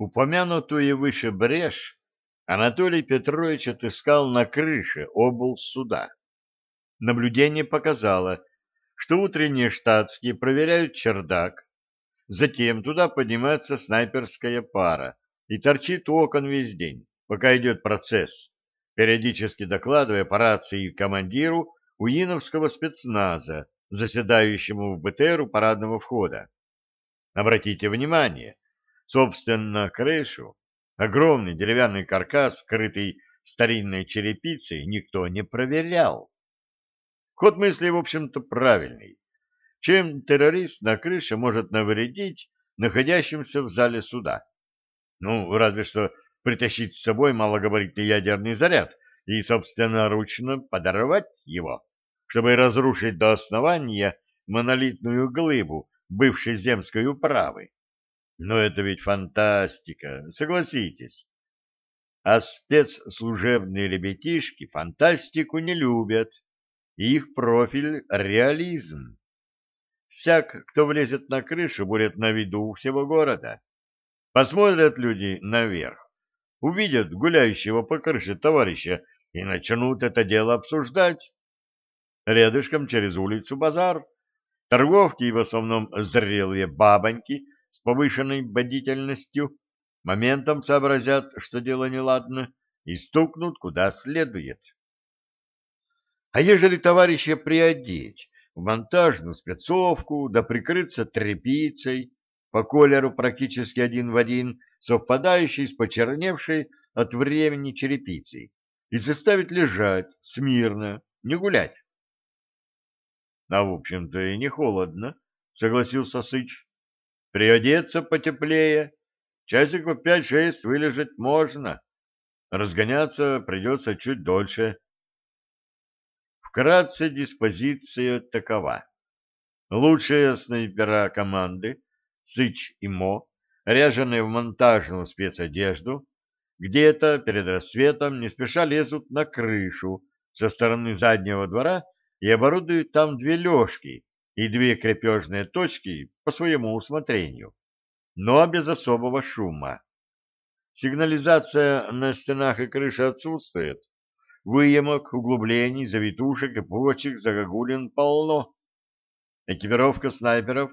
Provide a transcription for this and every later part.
Упомянутую выше брешь Анатолий Петрович отыскал на крыше облсуда. Наблюдение показало, что утренние штатские проверяют чердак, затем туда поднимается снайперская пара и торчит окон весь день, пока идет процесс, периодически докладывая по рации командиру уиновского спецназа, заседающему в БТР у парадного входа. Обратите внимание, собственно, крышу Огромный деревянный каркас, скрытый старинной черепицей, никто не проверял. Ход мысли, в общем-то, правильный. Чем террорист на крыше может навредить находящимся в зале суда? Ну, разве что притащить с собой малогабаритный ядерный заряд и собственноручно подорвать его, чтобы разрушить до основания монолитную глыбу бывшей земской управы. Но это ведь фантастика, согласитесь. А спецслужебные ребятишки фантастику не любят. Их профиль — реализм. Всяк, кто влезет на крышу, будет на виду у всего города. Посмотрят люди наверх, увидят гуляющего по крыше товарища и начнут это дело обсуждать. Рядышком через улицу базар. Торговки и в основном зрелые бабоньки — с повышенной бдительностью моментом сообразят, что дело неладно, и стукнут куда следует. А ежели товарища приодеть в монтажную спецовку, да прикрыться тряпицей, по колеру практически один в один, совпадающей с почерневшей от времени черепицей, и заставить лежать смирно, не гулять. — А, в общем-то, и не холодно, — согласился Сыч. Приодеться потеплее, часиков пять-шесть вылежать можно. Разгоняться придется чуть дольше. Вкратце диспозиция такова. Лучшие снайпера команды, Сыч и Мо, ряженые в монтажную спецодежду, где-то перед рассветом не спеша лезут на крышу со стороны заднего двора и оборудуют там две лёжки, и две крепежные точки по своему усмотрению, но без особого шума. Сигнализация на стенах и крыше отсутствует. Выемок, углублений, завитушек и прочих загогулин полно. Экипировка снайперов,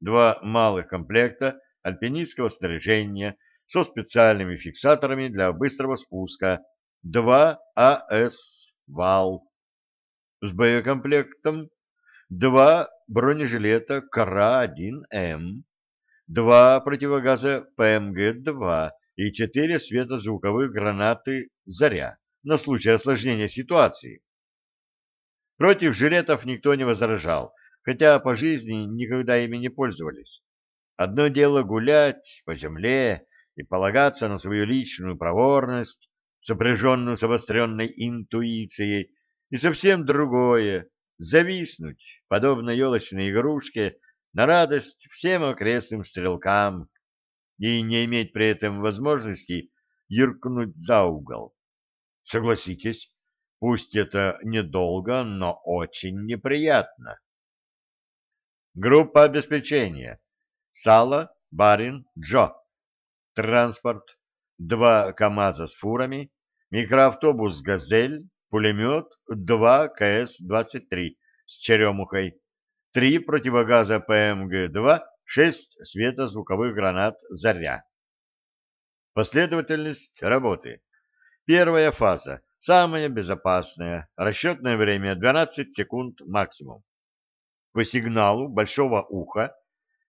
два малых комплекта альпинистского снаряжения со специальными фиксаторами для быстрого спуска, два АС «Вал». С боекомплектом два бронежилета КАРА-1М, два противогаза ПМГ-2 и четыре светозвуковых гранаты «Заря» на случай осложнения ситуации. Против жилетов никто не возражал, хотя по жизни никогда ими не пользовались. Одно дело гулять по земле и полагаться на свою личную проворность, сопряженную с обостренной интуицией, и совсем другое зависнуть, подобно елочной игрушке, на радость всем окрестным стрелкам и не иметь при этом возможности юркнуть за угол. Согласитесь, пусть это недолго, но очень неприятно. Группа обеспечения. Сало, Барин, Джо. Транспорт. Два КАМАЗа с фурами. Микроавтобус «Газель», пулемет 2 КС-23 с черемухой, 3 противогаза ПМГ-2, 6 светозвуковых гранат «Заря». Последовательность работы. Первая фаза, самая безопасная, расчетное время 12 секунд максимум. По сигналу большого уха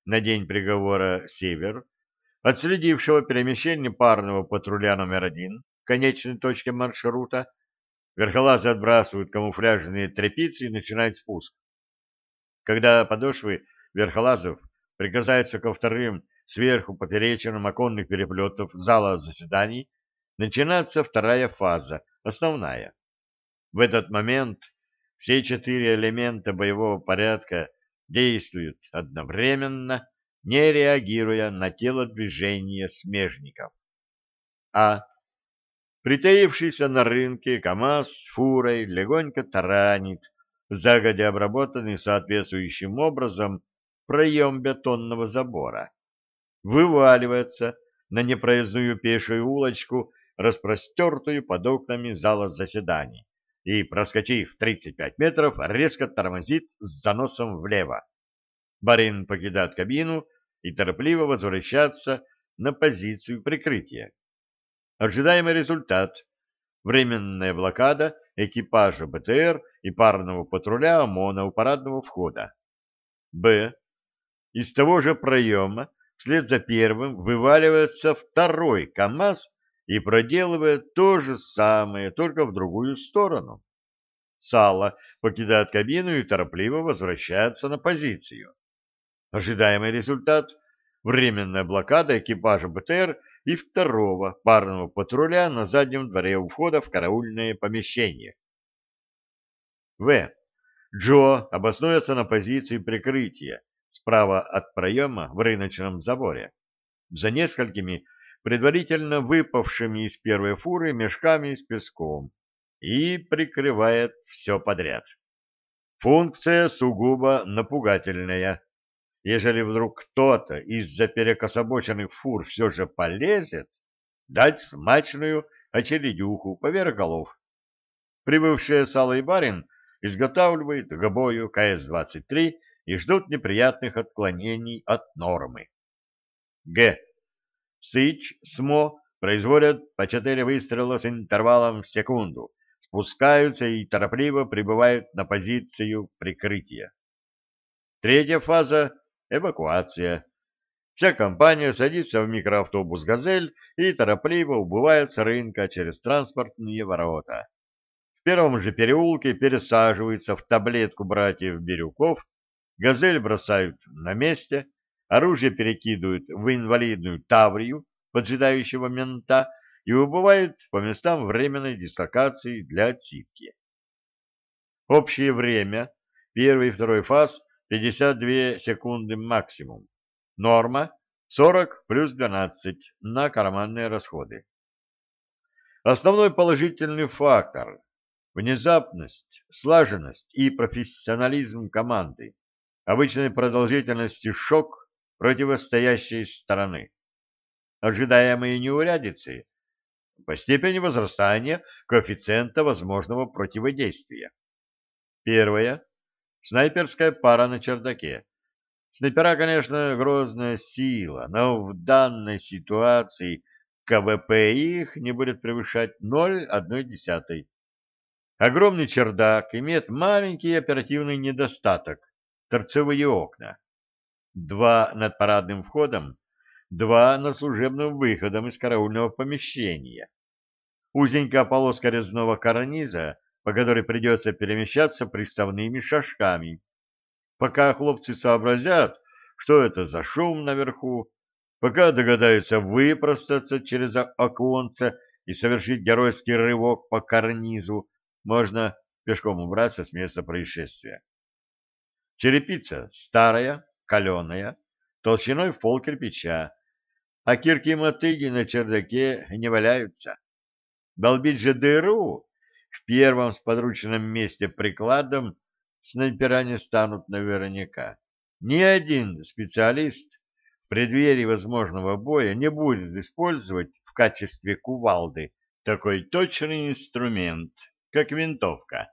на день приговора «Север», отследившего перемещение парного патруля номер один в конечной точке маршрута, Верхолазы отбрасывают камуфляжные тряпицы и начинают спуск. Когда подошвы верхолазов прикасаются ко вторым сверху поперечинам оконных переплетов зала заседаний, начинается вторая фаза, основная. В этот момент все четыре элемента боевого порядка действуют одновременно, не реагируя на телодвижение смежников. А Притаившийся на рынке КамАЗ с фурой легонько таранит, загодя обработанный соответствующим образом проем бетонного забора. Вываливается на непроездную пешую улочку, распростертую под окнами зала заседаний, и, проскочив 35 метров, резко тормозит с заносом влево. Барин покидает кабину и торопливо возвращается на позицию прикрытия. Ожидаемый результат – временная блокада экипажа БТР и парного патруля ОМОНа у парадного входа. Б. Из того же проема вслед за первым вываливается второй КАМАЗ и проделывает то же самое, только в другую сторону. Сало покидает кабину и торопливо возвращается на позицию. Ожидаемый результат – временная блокада экипажа БТР и второго парного патруля на заднем дворе у входа в караульное помещение. В. Джо обоснуется на позиции прикрытия справа от проема в рыночном заборе, за несколькими предварительно выпавшими из первой фуры мешками с песком и прикрывает все подряд. Функция сугубо напугательная. Ежели вдруг кто-то из-за перекособоченных фур все же полезет, дать смачную очередюху поверх голов. Прибывшие Сало и Барин изготавливают к бою КС-23 и ждут неприятных отклонений от нормы. Г. Сыч, СМО производят по четыре выстрела с интервалом в секунду, спускаются и торопливо прибывают на позицию прикрытия. Третья фаза — эвакуация. Вся компания садится в микроавтобус «Газель» и торопливо убывает с рынка через транспортные ворота. В первом же переулке пересаживаются в таблетку братьев Бирюков, «Газель» бросают на месте, оружие перекидывают в инвалидную таврию поджидающего мента и убывают по местам временной дислокации для отсидки. Общее время первой и второй фаз 52 секунды максимум. Норма 40 плюс 12 на карманные расходы. Основной положительный фактор внезапность, слаженность и профессионализм команды, обычной продолжительности шок противостоящей стороны, ожидаемые неурядицы, по степени возрастания коэффициента возможного противодействия. Первое. Снайперская пара на чердаке. Снайпера, конечно, грозная сила, но в данной ситуации КВП их не будет превышать 0,1. Огромный чердак имеет маленький оперативный недостаток – торцевые окна. Два над парадным входом, два над служебным выходом из караульного помещения. Узенькая полоска резного карниза, по которой придется перемещаться приставными шажками. Пока хлопцы сообразят, что это за шум наверху, пока догадаются выпростаться через оконце и совершить геройский рывок по карнизу, можно пешком убраться с места происшествия. Черепица старая, каленая, толщиной в пол кирпича, а кирки-мотыги на чердаке не валяются. Долбить же дыру в первом сподручном месте прикладом снайпера не станут наверняка. Ни один специалист в преддверии возможного боя не будет использовать в качестве кувалды такой точный инструмент как винтовка.